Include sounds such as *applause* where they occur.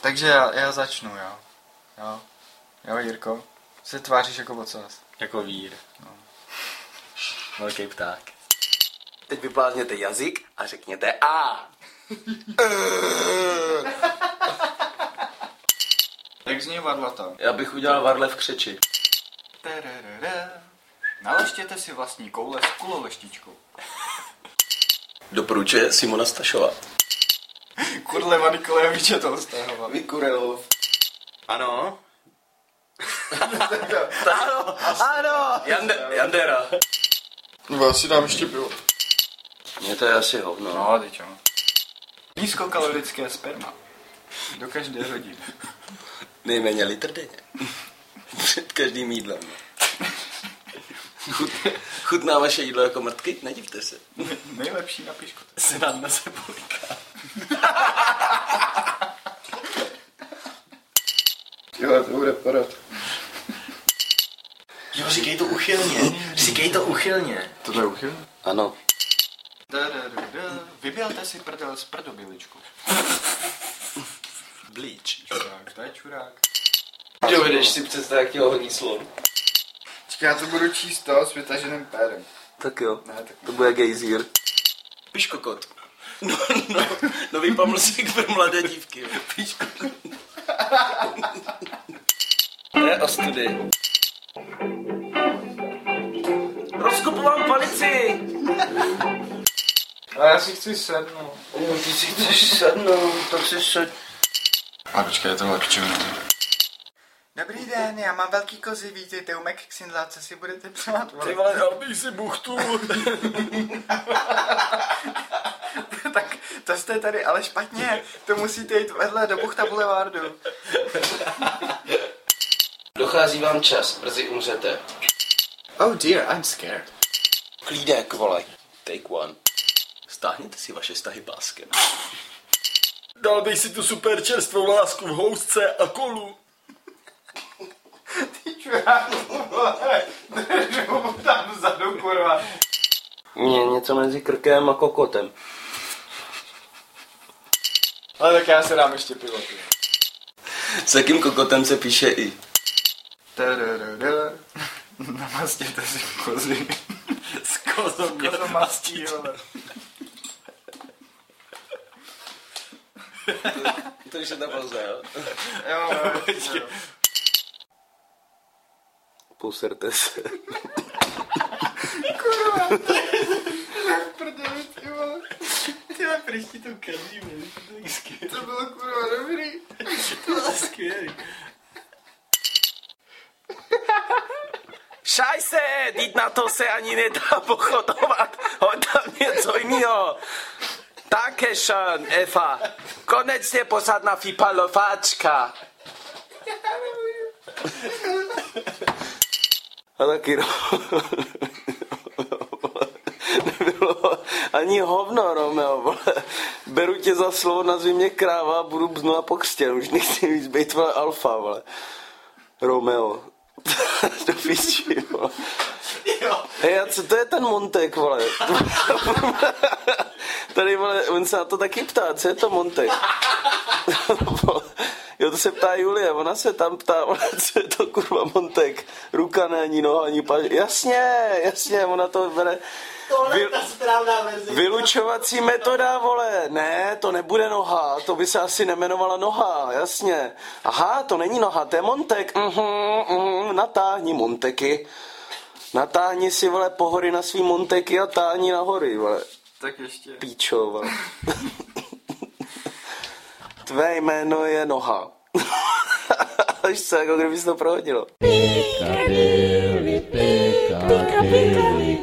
Takže já, já začnu, jo. Jo, jo Jirko. Se tváříš jako ocas. Jako vír. No. Velký pták. Teď vyplázněte jazyk a řekněte A. *laughs* Jak zní varlata? Já bych udělal varle v křeči. Naleštěte si vlastní koule s kuloveštičkou. Doporučuje Simona Stašová. Kurleva Nikolajeviče Tolstého. Vykurelov. Ano. *laughs* ano, ano. Jande, Jandera. Já si dám ještě pivo. Mně to je asi hovno. No, ty čo. Nízkokalorické sperma. Do každé rodiny. Nejméně litr denně. Před každým jídlem. Chut, chutná vaše jídlo jako mrtky? Nedivte se. Nejlepší na pišku. Se nám nese polika. Jo, to bude padat. Jo, říkej to uchylně. Říkej to uchylně. To je uchyl? Ano. Vybělte si prdel s prdobiličkou. Bleach. Čurák, to je čurák. Dovedeš si představit, jak ti honí slon. Čekaj, já to budu číst to s vytaženým pérem. Tak jo. Ne, tak To bude gejzír. Piškokot. No, no, nový pamlsík pro mladé dívky. Piškokot. Ne, ostudy. Rozkopu vám palici! Ale já si chci sednout. Jo, ty si chceš sednout, tak si sed... A počkej, tohle k čemu? Dobrý den, já mám velký kozy, vítejte u McXindla, co si budete přát? Ty vole, dal bych si buchtu. *laughs* tak to jste tady ale špatně, to musíte jít vedle do Buchta Boulevardu. Dochází vám čas, brzy umřete. Oh dear, I'm scared. Klídek, vole. Take one. Stáhněte si vaše stahy páskem. Dal bych si tu super čerstvou lásku v housce a kolu. Čurák, držu tam vzadu, kurva. Mě něco mezi krkem a kokotem. Ale tak já se dám ještě pivo. S jakým kokotem se píše i? Namastěte si kozy. S kozou Kozomastí, vole. To už je ta pauza, jo? Jo, jo, jo. Poserte se. *laughs* Prdeli, ty vole. Ty máš prští to každý, vole. To je skvělý. To bylo kurva dobrý. To bylo skvělý. *laughs* Šajse, teď na to se ani nedá pochodovat. Hoď tam něco jiného. Také šön, Eva. Konečně posad na fipalováčka. A taky no. *laughs* Nebylo ani hovno, Romeo, vole. Beru tě za slovo, nazvi mě kráva a budu znova pokřtěn. Už nechci víc být, vole, alfa, vole. Romeo. *laughs* Do píči, vole. Hej, a co to je ten Montek, vole? *laughs* Tady, vole, on se na to taky ptá, co je to Montek? Jo, to se ptá Julie, ona se tam ptá, *laughs* vole, co je to kurva Montek? Ruka není, noha ani paž. Jasně, jasně, ona to bere. Vy, správná verze. vylučovací metoda, vole. Ne, to nebude noha, to by se asi nemenovala noha, jasně. Aha, to není noha, to je Montek. Mhm, mhm, natáhni Monteky. Natáhni si, vole, pohory na svý Monteky a táhni na hory, vole. Tak ještě. Píčo, vole. *laughs* Tvé jméno je noha. Víš se, jako kdybys to prohodilo. Piccadilly, Piccadilly,